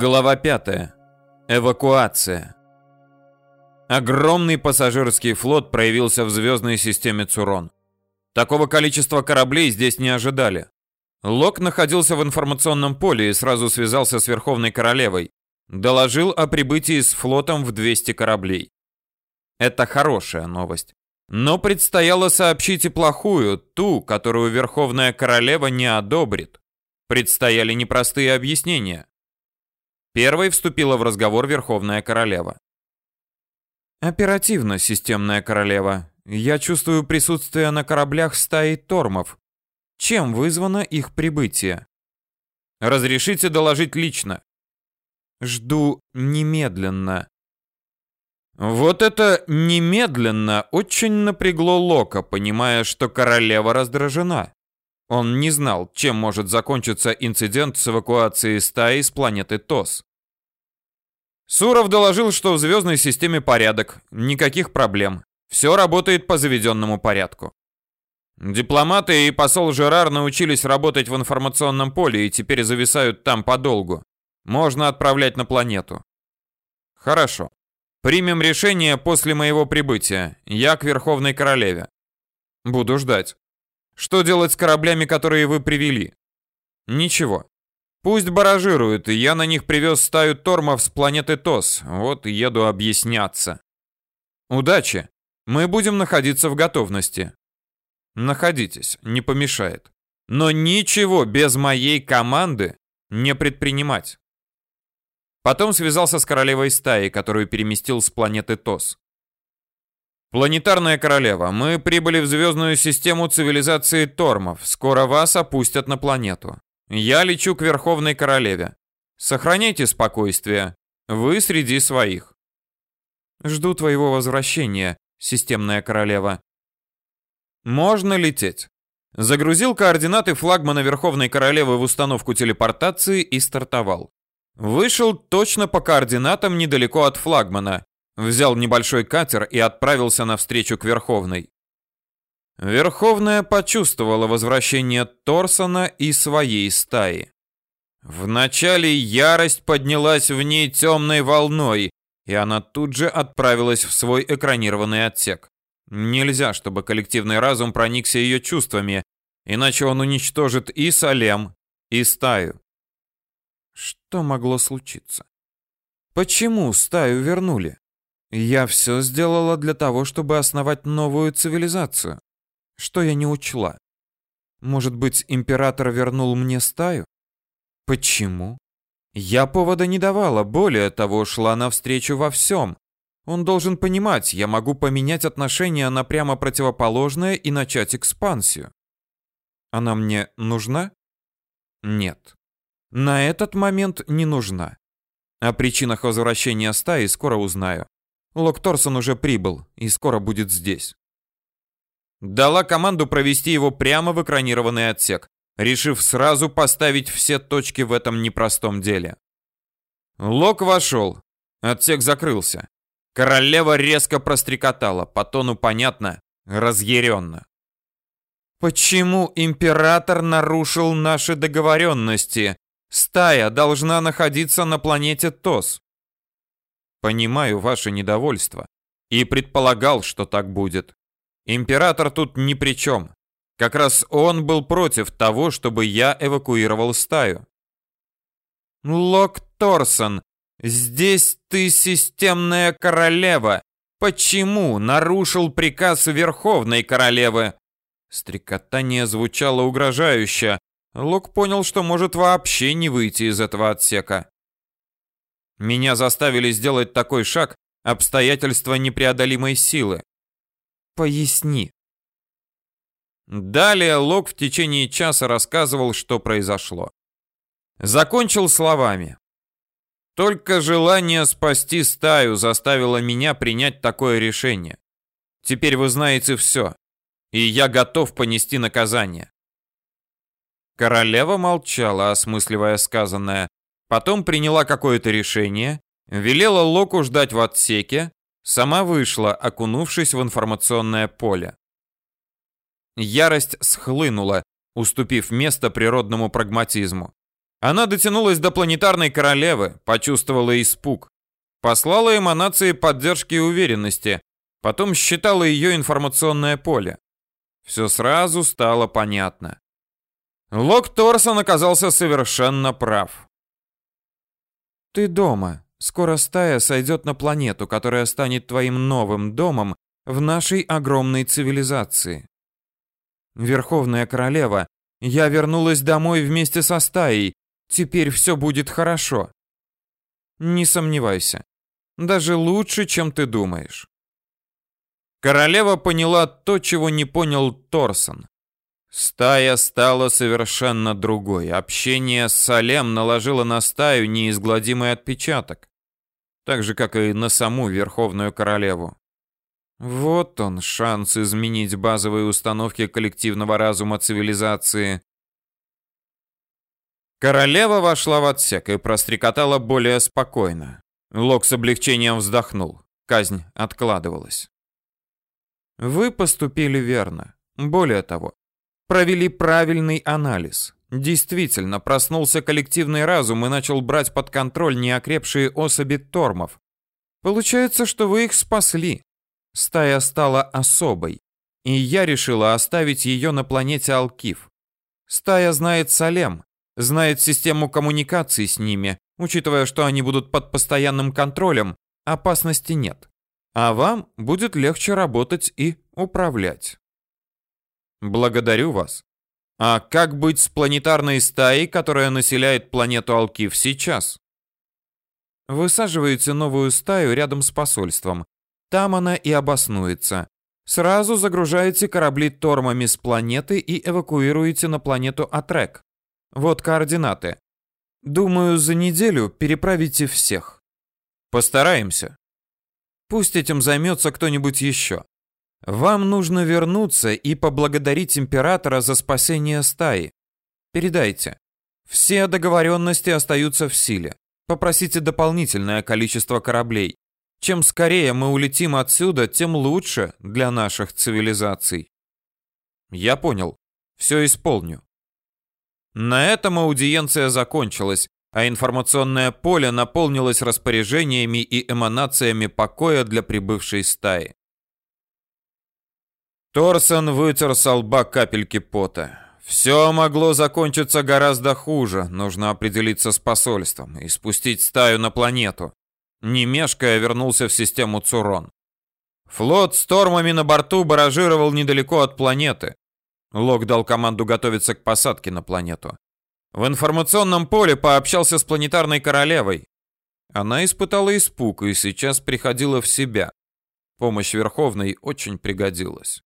Глава 5. Эвакуация. Огромный пассажирский флот проявился в звездной системе Цурон. Такого количества кораблей здесь не ожидали. Лок находился в информационном поле и сразу связался с Верховной Королевой. Доложил о прибытии с флотом в 200 кораблей. Это хорошая новость. Но предстояло сообщить и плохую, ту, которую Верховная Королева не одобрит. Предстояли непростые объяснения. Первой вступила в разговор Верховная Королева. «Оперативно, Системная Королева. Я чувствую присутствие на кораблях стаи тормов. Чем вызвано их прибытие?» «Разрешите доложить лично?» «Жду немедленно». Вот это немедленно очень напрягло Лока, понимая, что королева раздражена. Он не знал, чем может закончиться инцидент с эвакуацией стаи с планеты ТОС. Суров доложил, что в звездной системе порядок, никаких проблем. Все работает по заведенному порядку. Дипломаты и посол Жерар научились работать в информационном поле и теперь зависают там подолгу. Можно отправлять на планету. Хорошо. Примем решение после моего прибытия. Я к Верховной Королеве. Буду ждать. Что делать с кораблями, которые вы привели? Ничего. Пусть баражируют, я на них привез стаю тормов с планеты Тос. Вот еду объясняться. Удачи. Мы будем находиться в готовности. Находитесь, не помешает. Но ничего без моей команды не предпринимать. Потом связался с королевой стаи, которую переместил с планеты Тос. Планетарная королева, мы прибыли в звездную систему цивилизации Тормов. Скоро вас опустят на планету. Я лечу к Верховной Королеве. Сохраняйте спокойствие. Вы среди своих. Жду твоего возвращения, системная королева. Можно лететь. Загрузил координаты флагмана Верховной Королевы в установку телепортации и стартовал. Вышел точно по координатам недалеко от флагмана взял небольшой катер и отправился навстречу к Верховной. Верховная почувствовала возвращение Торсона и своей стаи. Вначале ярость поднялась в ней темной волной, и она тут же отправилась в свой экранированный отсек. Нельзя, чтобы коллективный разум проникся ее чувствами, иначе он уничтожит и Салем, и стаю. Что могло случиться? Почему стаю вернули? Я все сделала для того, чтобы основать новую цивилизацию. Что я не учла? Может быть, император вернул мне стаю? Почему? Я повода не давала, более того, шла навстречу во всем. Он должен понимать, я могу поменять отношения на прямо противоположное и начать экспансию. Она мне нужна? Нет. На этот момент не нужна. О причинах возвращения стаи скоро узнаю. Лок Торсон уже прибыл и скоро будет здесь. Дала команду провести его прямо в экранированный отсек, решив сразу поставить все точки в этом непростом деле. Лок вошел. Отсек закрылся. Королева резко прострекотала, по тону понятно, разъяренно. Почему император нарушил наши договоренности? Стая должна находиться на планете Тос. Понимаю ваше недовольство и предполагал, что так будет. Император тут ни при чем. Как раз он был против того, чтобы я эвакуировал стаю. Лок Торсон, здесь ты системная королева. Почему нарушил приказ Верховной Королевы? Стрекотание звучало угрожающе. Лок понял, что может вообще не выйти из этого отсека. Меня заставили сделать такой шаг обстоятельства непреодолимой силы. Поясни. Далее Лок в течение часа рассказывал, что произошло. Закончил словами. Только желание спасти стаю заставило меня принять такое решение. Теперь вы знаете все, и я готов понести наказание. Королева молчала, осмысливая сказанное, Потом приняла какое-то решение, велела Локу ждать в отсеке, сама вышла, окунувшись в информационное поле. Ярость схлынула, уступив место природному прагматизму. Она дотянулась до планетарной королевы, почувствовала испуг. Послала эманации поддержки и уверенности, потом считала ее информационное поле. Все сразу стало понятно. Лок Торсон оказался совершенно прав. «Ты дома. Скоро стая сойдет на планету, которая станет твоим новым домом в нашей огромной цивилизации. Верховная королева, я вернулась домой вместе со стаей. Теперь все будет хорошо. Не сомневайся. Даже лучше, чем ты думаешь. Королева поняла то, чего не понял Торсон. Стая стала совершенно другой. Общение с Салем наложило на стаю неизгладимый отпечаток. Так же, как и на саму Верховную Королеву. Вот он, шанс изменить базовые установки коллективного разума цивилизации. Королева вошла в отсек и прострекотала более спокойно. Лок с облегчением вздохнул. Казнь откладывалась. Вы поступили верно. Более того, провели правильный анализ. Действительно, проснулся коллективный разум и начал брать под контроль неокрепшие особи тормов. Получается, что вы их спасли. Стая стала особой, и я решила оставить ее на планете Алкив. Стая знает Салем, знает систему коммуникации с ними, учитывая, что они будут под постоянным контролем, опасности нет. А вам будет легче работать и управлять. Благодарю вас. А как быть с планетарной стаей, которая населяет планету Алкив сейчас? Высаживаете новую стаю рядом с посольством. Там она и обоснуется. Сразу загружаете корабли тормами с планеты и эвакуируете на планету Атрек. Вот координаты. Думаю, за неделю переправите всех. Постараемся. Пусть этим займется кто-нибудь еще. Вам нужно вернуться и поблагодарить императора за спасение стаи. Передайте. Все договоренности остаются в силе. Попросите дополнительное количество кораблей. Чем скорее мы улетим отсюда, тем лучше для наших цивилизаций. Я понял. Все исполню. На этом аудиенция закончилась, а информационное поле наполнилось распоряжениями и эманациями покоя для прибывшей стаи. Торсон вытер с лба капельки пота. Все могло закончиться гораздо хуже. Нужно определиться с посольством и спустить стаю на планету. Не мешкая, вернулся в систему Цурон. Флот с тормами на борту баражировал недалеко от планеты. Лок дал команду готовиться к посадке на планету. В информационном поле пообщался с планетарной королевой. Она испытала испуг и сейчас приходила в себя. Помощь Верховной очень пригодилась.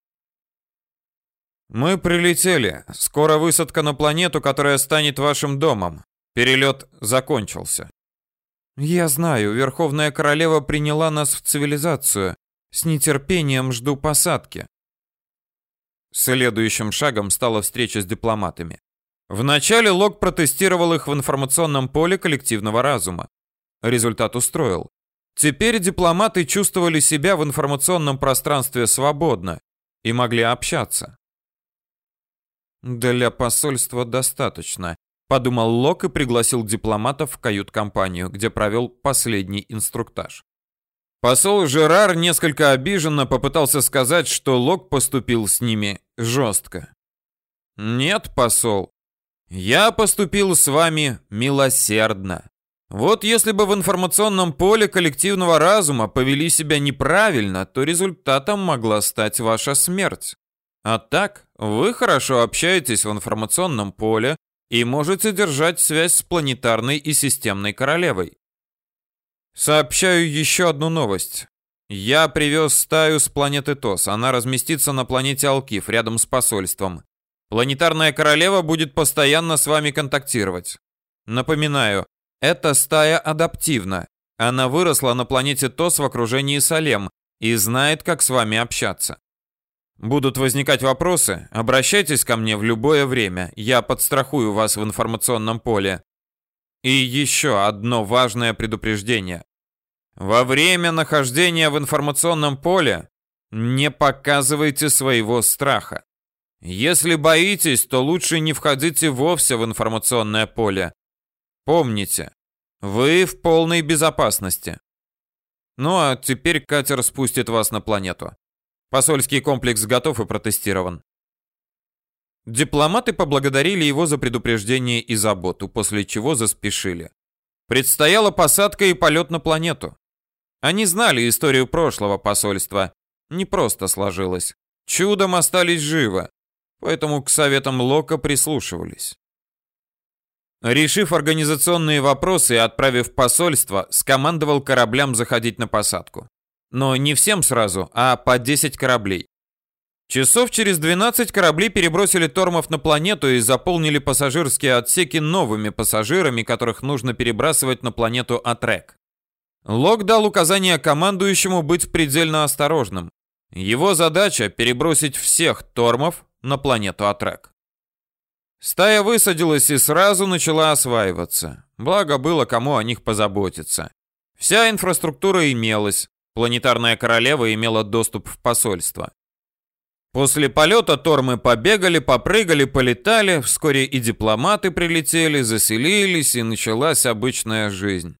Мы прилетели. Скоро высадка на планету, которая станет вашим домом. Перелет закончился. Я знаю, Верховная Королева приняла нас в цивилизацию. С нетерпением жду посадки. Следующим шагом стала встреча с дипломатами. Вначале Лок протестировал их в информационном поле коллективного разума. Результат устроил. Теперь дипломаты чувствовали себя в информационном пространстве свободно и могли общаться. Для посольства достаточно, подумал Лок и пригласил дипломатов в кают-компанию, где провел последний инструктаж. Посол Жерар несколько обиженно попытался сказать, что Лок поступил с ними жестко. Нет, посол, я поступил с вами милосердно. Вот если бы в информационном поле коллективного разума повели себя неправильно, то результатом могла стать ваша смерть. А так, вы хорошо общаетесь в информационном поле и можете держать связь с планетарной и системной королевой. Сообщаю еще одну новость. Я привез стаю с планеты Тос. Она разместится на планете Алкив, рядом с посольством. Планетарная королева будет постоянно с вами контактировать. Напоминаю, эта стая адаптивна. Она выросла на планете Тос в окружении Салем и знает, как с вами общаться. Будут возникать вопросы, обращайтесь ко мне в любое время, я подстрахую вас в информационном поле. И еще одно важное предупреждение. Во время нахождения в информационном поле не показывайте своего страха. Если боитесь, то лучше не входите вовсе в информационное поле. Помните, вы в полной безопасности. Ну а теперь катер спустит вас на планету. Посольский комплекс готов и протестирован. Дипломаты поблагодарили его за предупреждение и заботу, после чего заспешили. Предстояла посадка и полет на планету. Они знали историю прошлого посольства. Не просто сложилось. Чудом остались живы. Поэтому к советам Лока прислушивались. Решив организационные вопросы и отправив посольство, скомандовал кораблям заходить на посадку. Но не всем сразу, а по 10 кораблей. Часов через 12 корабли перебросили тормов на планету и заполнили пассажирские отсеки новыми пассажирами, которых нужно перебрасывать на планету Атрек. Лок дал указание командующему быть предельно осторожным. Его задача перебросить всех тормов на планету Атрек. Стая высадилась и сразу начала осваиваться. Благо было кому о них позаботиться. Вся инфраструктура имелась. Планетарная королева имела доступ в посольство. После полета тормы побегали, попрыгали, полетали, вскоре и дипломаты прилетели, заселились, и началась обычная жизнь.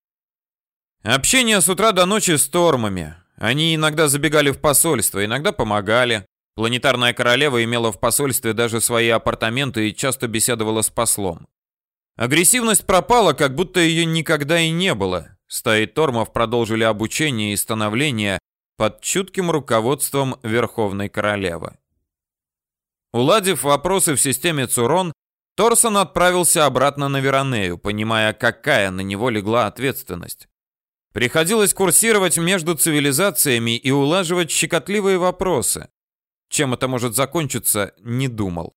Общение с утра до ночи с тормами. Они иногда забегали в посольство, иногда помогали. Планетарная королева имела в посольстве даже свои апартаменты и часто беседовала с послом. Агрессивность пропала, как будто ее никогда и не было. Стаи тормов продолжили обучение и становление под чутким руководством Верховной Королевы. Уладив вопросы в системе Цурон, Торсон отправился обратно на Веронею, понимая, какая на него легла ответственность. Приходилось курсировать между цивилизациями и улаживать щекотливые вопросы. Чем это может закончиться, не думал.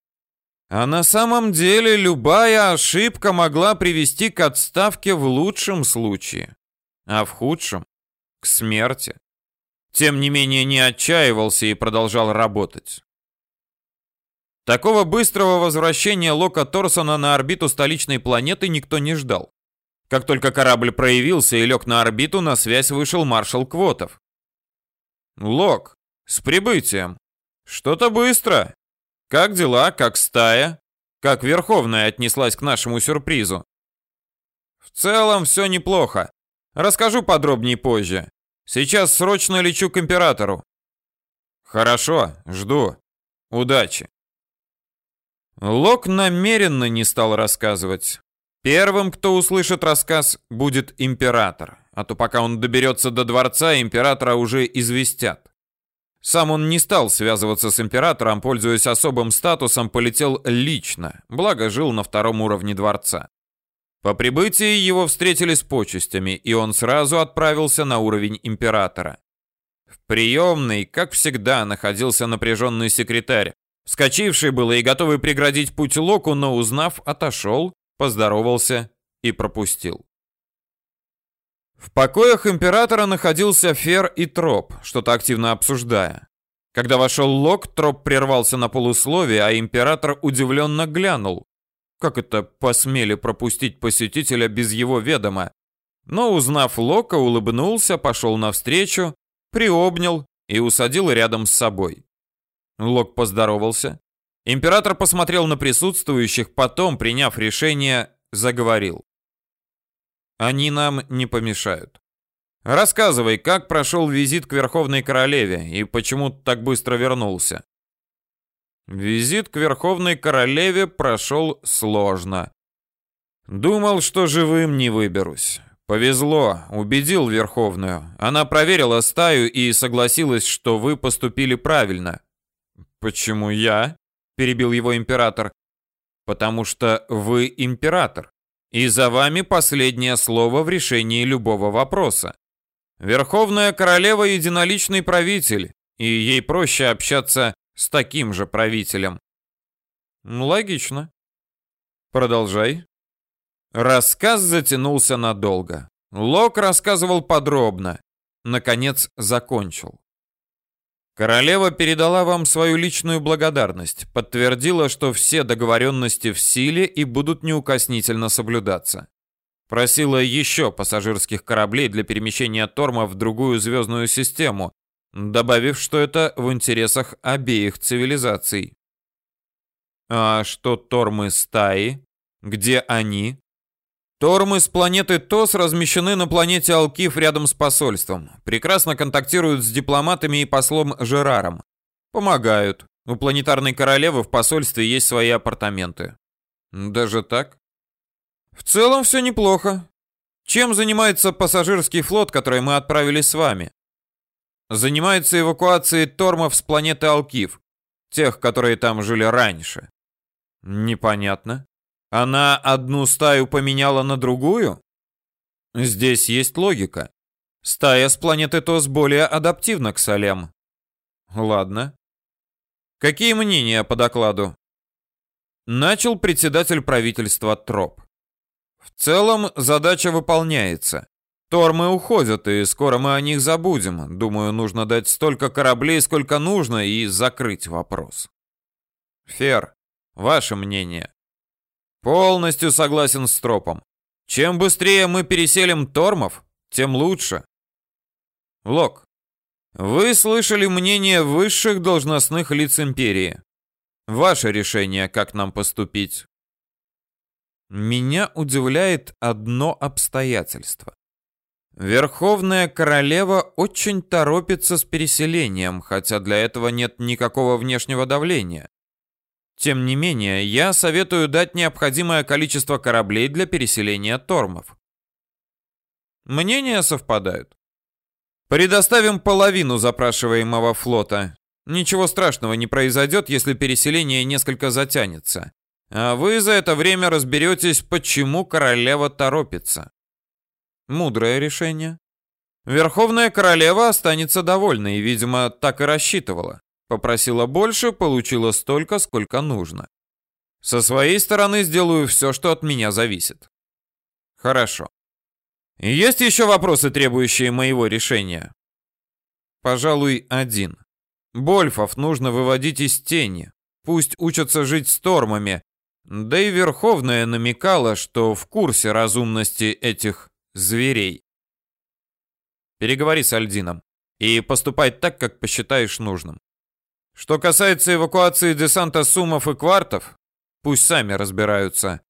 А на самом деле любая ошибка могла привести к отставке в лучшем случае, а в худшем — к смерти. Тем не менее не отчаивался и продолжал работать. Такого быстрого возвращения Лока Торсона на орбиту столичной планеты никто не ждал. Как только корабль проявился и лег на орбиту, на связь вышел маршал Квотов. «Лок, с прибытием. Что-то быстро. Как дела, как стая? Как Верховная отнеслась к нашему сюрпризу?» «В целом все неплохо. Расскажу подробнее позже. Сейчас срочно лечу к императору». «Хорошо, жду. Удачи». Лок намеренно не стал рассказывать. Первым, кто услышит рассказ, будет император, а то пока он доберется до дворца, императора уже известят. Сам он не стал связываться с императором, пользуясь особым статусом, полетел лично, благо жил на втором уровне дворца. По прибытии его встретили с почестями, и он сразу отправился на уровень императора. В приемной, как всегда, находился напряженный секретарь, Вскочивший было и готовый преградить путь Локу, но узнав, отошел, поздоровался и пропустил. В покоях императора находился Фер и Троп, что-то активно обсуждая. Когда вошел Лок, Троп прервался на полусловие, а император удивленно глянул. Как это посмели пропустить посетителя без его ведома? Но, узнав Лока, улыбнулся, пошел навстречу, приобнял и усадил рядом с собой. Лок поздоровался. Император посмотрел на присутствующих, потом, приняв решение, заговорил. «Они нам не помешают. Рассказывай, как прошел визит к Верховной Королеве и почему так быстро вернулся?» Визит к Верховной Королеве прошел сложно. Думал, что живым не выберусь. Повезло, убедил Верховную. Она проверила стаю и согласилась, что вы поступили правильно. «Почему я?» – перебил его император. «Потому что вы император, и за вами последнее слово в решении любого вопроса. Верховная королева – единоличный правитель, и ей проще общаться с таким же правителем». «Логично. Продолжай». Рассказ затянулся надолго. Лок рассказывал подробно. Наконец закончил. Королева передала вам свою личную благодарность, подтвердила, что все договоренности в силе и будут неукоснительно соблюдаться. Просила еще пассажирских кораблей для перемещения Торма в другую звездную систему, добавив, что это в интересах обеих цивилизаций. А что Тормы стаи? Где они? Тормы с планеты ТОС размещены на планете Алкив рядом с посольством. Прекрасно контактируют с дипломатами и послом Жераром. Помогают. У планетарной королевы в посольстве есть свои апартаменты. Даже так? В целом все неплохо. Чем занимается пассажирский флот, который мы отправили с вами? Занимается эвакуацией тормов с планеты Алкив, тех, которые там жили раньше. Непонятно. Она одну стаю поменяла на другую? Здесь есть логика. Стая с планеты Тос более адаптивна к солям. Ладно. Какие мнения по докладу? Начал председатель правительства Троп. В целом задача выполняется. Тормы уходят, и скоро мы о них забудем. Думаю, нужно дать столько кораблей, сколько нужно, и закрыть вопрос. Фер, ваше мнение? Полностью согласен с Тропом. Чем быстрее мы переселим Тормов, тем лучше. Лок, вы слышали мнение высших должностных лиц Империи. Ваше решение, как нам поступить. Меня удивляет одно обстоятельство. Верховная королева очень торопится с переселением, хотя для этого нет никакого внешнего давления. Тем не менее, я советую дать необходимое количество кораблей для переселения тормов. Мнения совпадают. Предоставим половину запрашиваемого флота. Ничего страшного не произойдет, если переселение несколько затянется. А вы за это время разберетесь, почему королева торопится. Мудрое решение. Верховная королева останется довольна и, видимо, так и рассчитывала. Попросила больше, получила столько, сколько нужно. Со своей стороны сделаю все, что от меня зависит. Хорошо. Есть еще вопросы, требующие моего решения? Пожалуй, один. Больфов нужно выводить из тени. Пусть учатся жить с тормами. Да и Верховная намекала, что в курсе разумности этих зверей. Переговори с Альдином и поступай так, как посчитаешь нужным. Что касается эвакуации десанта Сумов и Квартов, пусть сами разбираются.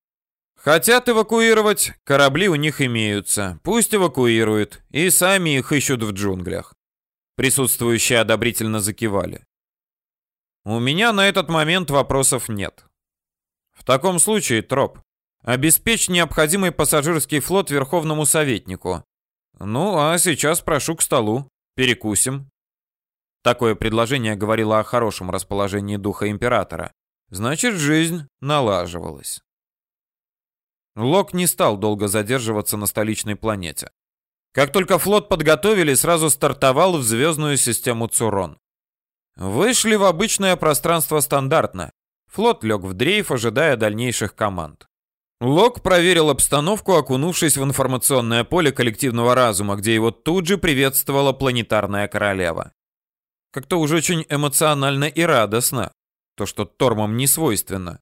Хотят эвакуировать, корабли у них имеются. Пусть эвакуируют, и сами их ищут в джунглях. Присутствующие одобрительно закивали. У меня на этот момент вопросов нет. В таком случае, Троп, обеспечь необходимый пассажирский флот Верховному Советнику. Ну, а сейчас прошу к столу. Перекусим. Такое предложение говорило о хорошем расположении духа императора. Значит, жизнь налаживалась. Лок не стал долго задерживаться на столичной планете. Как только флот подготовили, сразу стартовал в звездную систему Цурон. Вышли в обычное пространство стандартно. Флот лег в дрейф, ожидая дальнейших команд. Лок проверил обстановку, окунувшись в информационное поле коллективного разума, где его тут же приветствовала планетарная королева. Как-то уже очень эмоционально и радостно. То, что Тормам не свойственно.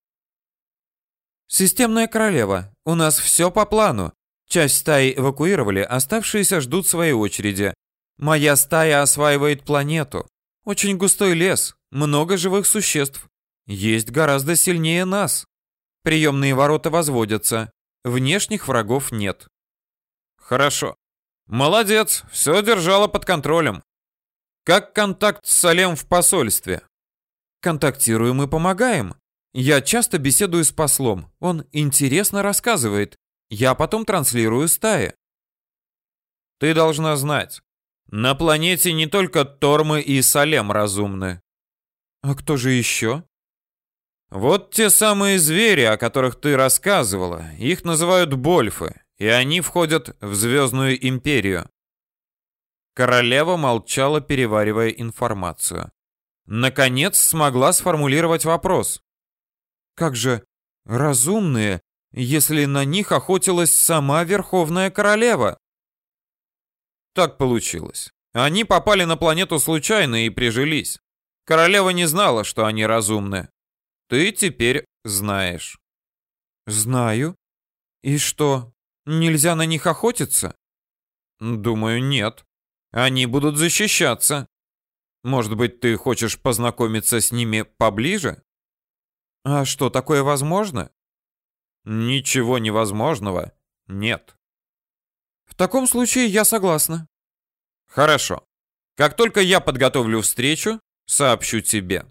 «Системная королева, у нас все по плану. Часть стаи эвакуировали, оставшиеся ждут своей очереди. Моя стая осваивает планету. Очень густой лес, много живых существ. Есть гораздо сильнее нас. Приемные ворота возводятся. Внешних врагов нет». «Хорошо. Молодец, все держала под контролем. Как контакт с Салем в посольстве? Контактируем и помогаем. Я часто беседую с послом. Он интересно рассказывает. Я потом транслирую стае. Ты должна знать. На планете не только Тормы и Салем разумны. А кто же еще? Вот те самые звери, о которых ты рассказывала. Их называют Больфы, и они входят в Звездную Империю. Королева молчала, переваривая информацию. Наконец смогла сформулировать вопрос. Как же разумные, если на них охотилась сама Верховная Королева? Так получилось. Они попали на планету случайно и прижились. Королева не знала, что они разумны. Ты теперь знаешь. Знаю. И что, нельзя на них охотиться? Думаю, нет. Они будут защищаться. Может быть, ты хочешь познакомиться с ними поближе? А что, такое возможно? Ничего невозможного нет. В таком случае я согласна. Хорошо. Как только я подготовлю встречу, сообщу тебе.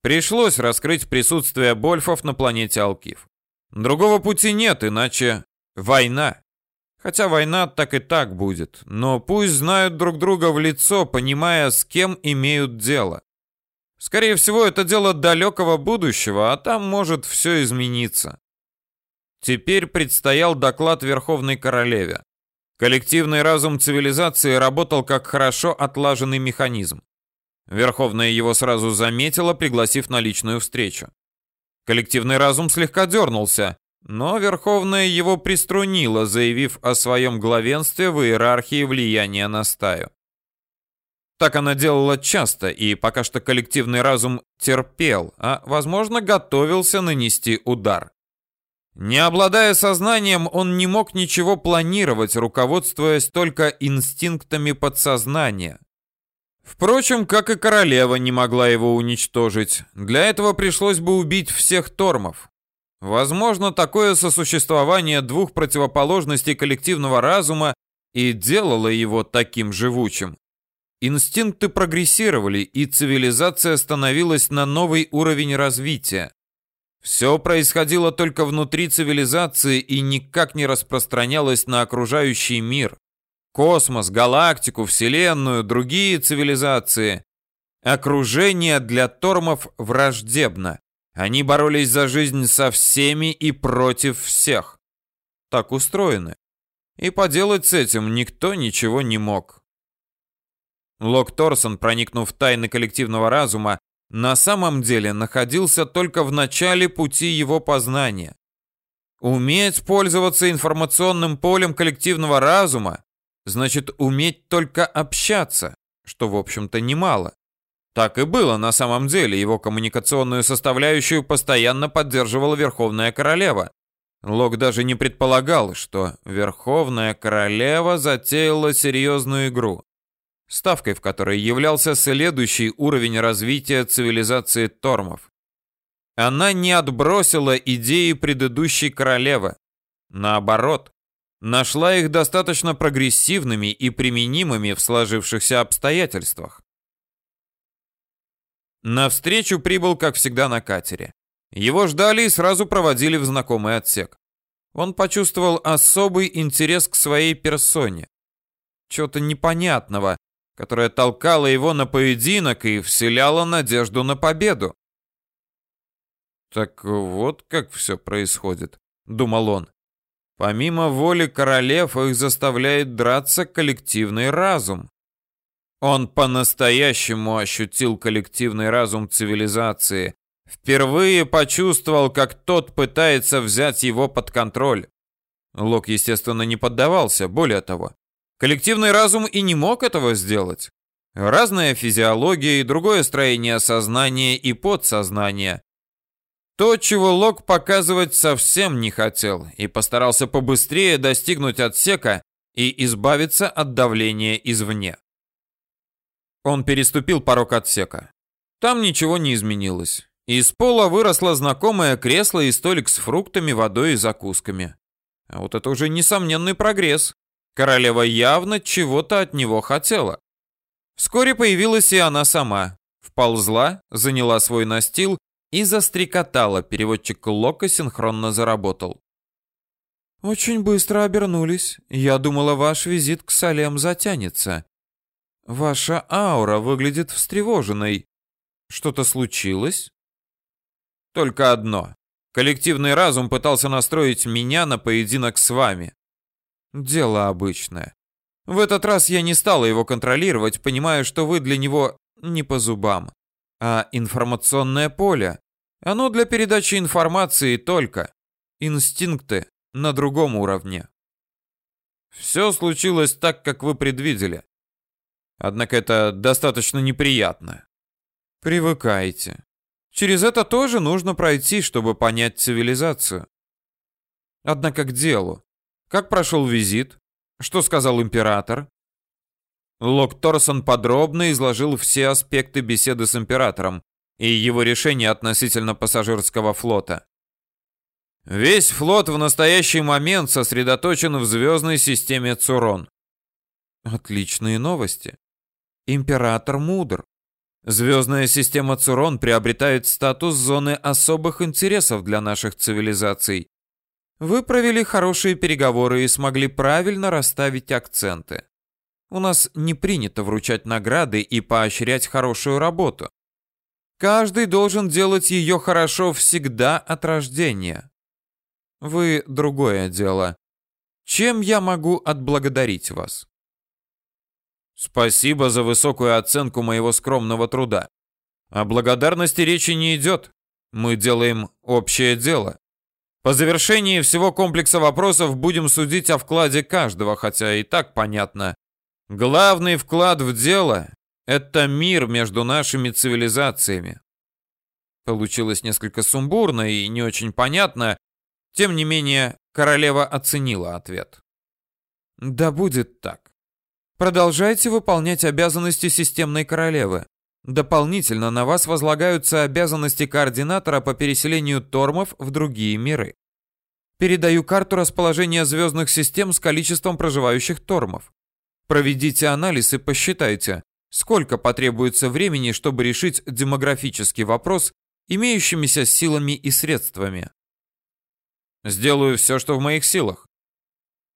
Пришлось раскрыть присутствие Больфов на планете Алкив. Другого пути нет, иначе война. Хотя война так и так будет, но пусть знают друг друга в лицо, понимая, с кем имеют дело. Скорее всего, это дело далекого будущего, а там может все измениться. Теперь предстоял доклад Верховной Королеве. Коллективный разум цивилизации работал как хорошо отлаженный механизм. Верховная его сразу заметила, пригласив на личную встречу. Коллективный разум слегка дернулся, но Верховная его приструнила, заявив о своем главенстве в иерархии влияния на стаю. Так она делала часто, и пока что коллективный разум терпел, а, возможно, готовился нанести удар. Не обладая сознанием, он не мог ничего планировать, руководствуясь только инстинктами подсознания. Впрочем, как и королева не могла его уничтожить. Для этого пришлось бы убить всех тормов. Возможно, такое сосуществование двух противоположностей коллективного разума и делало его таким живучим. Инстинкты прогрессировали, и цивилизация становилась на новый уровень развития. Все происходило только внутри цивилизации и никак не распространялось на окружающий мир. Космос, галактику, Вселенную, другие цивилизации. Окружение для тормов враждебно. Они боролись за жизнь со всеми и против всех. Так устроены. И поделать с этим никто ничего не мог. Лок Торсон, проникнув в тайны коллективного разума, на самом деле находился только в начале пути его познания. Уметь пользоваться информационным полем коллективного разума значит уметь только общаться, что, в общем-то, немало. Так и было на самом деле, его коммуникационную составляющую постоянно поддерживала Верховная Королева. Лок даже не предполагал, что Верховная Королева затеяла серьезную игру, ставкой в которой являлся следующий уровень развития цивилизации Тормов. Она не отбросила идеи предыдущей королевы. Наоборот, нашла их достаточно прогрессивными и применимыми в сложившихся обстоятельствах. На встречу прибыл, как всегда, на катере. Его ждали и сразу проводили в знакомый отсек. Он почувствовал особый интерес к своей персоне. Чего-то непонятного, которое толкало его на поединок и вселяло надежду на победу. «Так вот как все происходит», — думал он. Помимо воли королев, их заставляет драться коллективный разум. Он по-настоящему ощутил коллективный разум цивилизации. Впервые почувствовал, как тот пытается взять его под контроль. Лок, естественно, не поддавался, более того. Коллективный разум и не мог этого сделать. Разная физиология и другое строение сознания и подсознания. То, чего Лок показывать совсем не хотел, и постарался побыстрее достигнуть отсека и избавиться от давления извне. Он переступил порог отсека. Там ничего не изменилось. Из пола выросло знакомое кресло и столик с фруктами, водой и закусками. А вот это уже несомненный прогресс. Королева явно чего-то от него хотела. Вскоре появилась и она сама. Вползла, заняла свой настил и застрекотала. Переводчик Лока синхронно заработал. «Очень быстро обернулись. Я думала, ваш визит к Салем затянется. Ваша аура выглядит встревоженной. Что-то случилось?» «Только одно. Коллективный разум пытался настроить меня на поединок с вами. Дело обычное. В этот раз я не стала его контролировать, понимая, что вы для него не по зубам. А информационное поле оно для передачи информации только. Инстинкты на другом уровне. Все случилось так, как вы предвидели. Однако это достаточно неприятно. Привыкайте. Через это тоже нужно пройти, чтобы понять цивилизацию. Однако к делу. Как прошел визит? Что сказал император? Лок Торсон подробно изложил все аспекты беседы с императором, и его решение относительно пассажирского флота. Весь флот в настоящий момент сосредоточен в звездной системе Цурон. Отличные новости. Император мудр. Звездная система Цурон приобретает статус зоны особых интересов для наших цивилизаций. Вы провели хорошие переговоры и смогли правильно расставить акценты. У нас не принято вручать награды и поощрять хорошую работу. Каждый должен делать ее хорошо всегда от рождения. Вы другое дело. Чем я могу отблагодарить вас? Спасибо за высокую оценку моего скромного труда. О благодарности речи не идет. Мы делаем общее дело. По завершении всего комплекса вопросов будем судить о вкладе каждого, хотя и так понятно. Главный вклад в дело – это мир между нашими цивилизациями. Получилось несколько сумбурно и не очень понятно, тем не менее, королева оценила ответ. Да будет так. Продолжайте выполнять обязанности системной королевы. Дополнительно на вас возлагаются обязанности координатора по переселению тормов в другие миры. Передаю карту расположения звездных систем с количеством проживающих тормов. Проведите анализ и посчитайте, сколько потребуется времени, чтобы решить демографический вопрос имеющимися силами и средствами. Сделаю все, что в моих силах.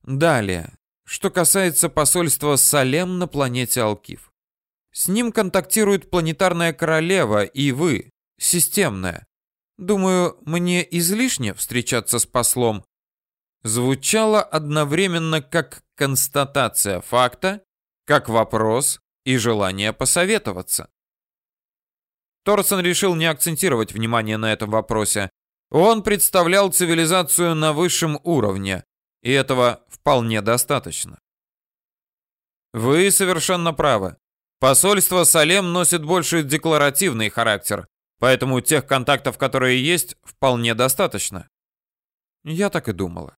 Далее, что касается посольства Салем на планете Алкив. С ним контактирует планетарная королева и вы, системная. Думаю, мне излишне встречаться с послом. Звучало одновременно как констатация факта, как вопрос и желание посоветоваться. Торсон решил не акцентировать внимание на этом вопросе, он представлял цивилизацию на высшем уровне, и этого вполне достаточно. Вы совершенно правы. Посольство Салем носит больше декларативный характер, поэтому тех контактов, которые есть, вполне достаточно. Я так и думала.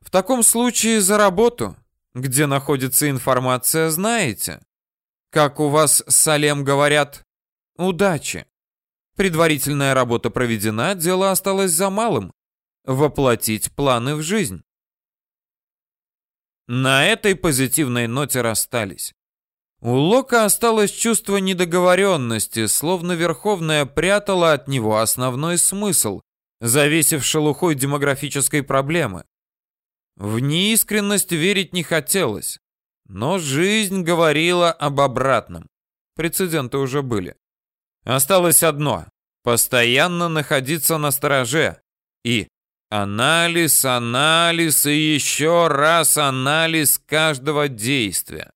В таком случае за работу, где находится информация, знаете. Как у вас с Салем говорят, удачи. Предварительная работа проведена, дело осталось за малым – воплотить планы в жизнь. На этой позитивной ноте расстались. У Лока осталось чувство недоговоренности, словно Верховная прятала от него основной смысл, зависев шелухой демографической проблемы. В неискренность верить не хотелось, но жизнь говорила об обратном. Прецеденты уже были. Осталось одно – постоянно находиться на стороже. И анализ, анализ и еще раз анализ каждого действия.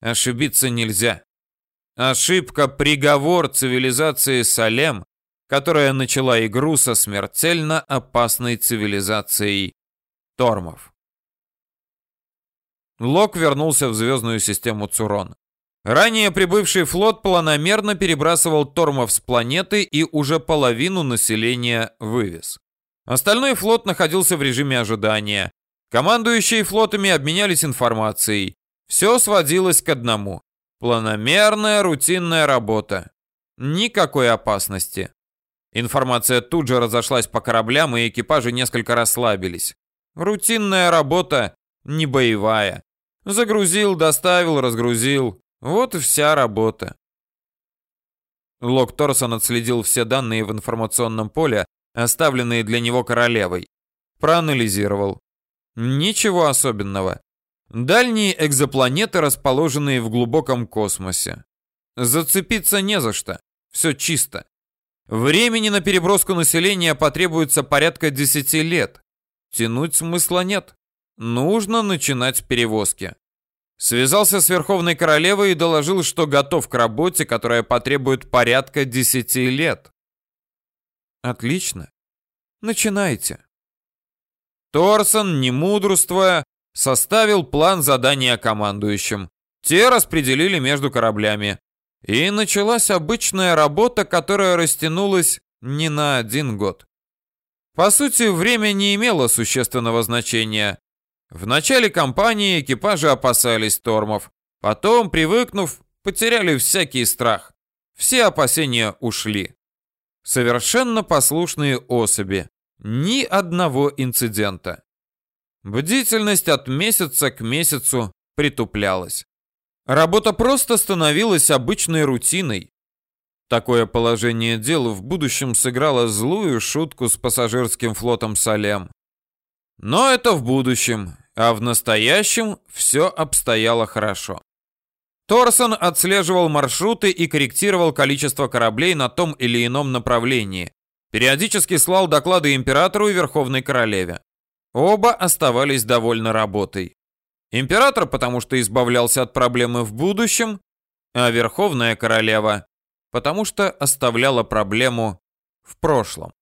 Ошибиться нельзя. Ошибка – приговор цивилизации Салем, которая начала игру со смертельно опасной цивилизацией Тормов. Лок вернулся в звездную систему Цурон. Ранее прибывший флот планомерно перебрасывал тормов с планеты и уже половину населения вывез. Остальной флот находился в режиме ожидания. Командующие флотами обменялись информацией. Все сводилось к одному. Планомерная рутинная работа. Никакой опасности. Информация тут же разошлась по кораблям, и экипажи несколько расслабились. Рутинная работа, не боевая. Загрузил, доставил, разгрузил. Вот и вся работа. Лок Торсон отследил все данные в информационном поле, оставленные для него королевой. Проанализировал. Ничего особенного. Дальние экзопланеты, расположенные в глубоком космосе. Зацепиться не за что. Все чисто. Времени на переброску населения потребуется порядка 10 лет. Тянуть смысла нет. Нужно начинать перевозки. Связался с Верховной Королевой и доложил, что готов к работе, которая потребует порядка 10 лет. Отлично. Начинайте. Торсон, не мудрствуя, составил план задания командующим. Те распределили между кораблями. И началась обычная работа, которая растянулась не на один год. По сути, время не имело существенного значения. В начале кампании экипажи опасались тормов. Потом, привыкнув, потеряли всякий страх. Все опасения ушли. Совершенно послушные особи. Ни одного инцидента. Бдительность от месяца к месяцу притуплялась. Работа просто становилась обычной рутиной. Такое положение дел в будущем сыграло злую шутку с пассажирским флотом Салем. Но это в будущем, а в настоящем все обстояло хорошо. Торсон отслеживал маршруты и корректировал количество кораблей на том или ином направлении. Периодически слал доклады императору и Верховной Королеве. Оба оставались довольны работой. Император, потому что избавлялся от проблемы в будущем, а Верховная Королева, потому что оставляла проблему в прошлом.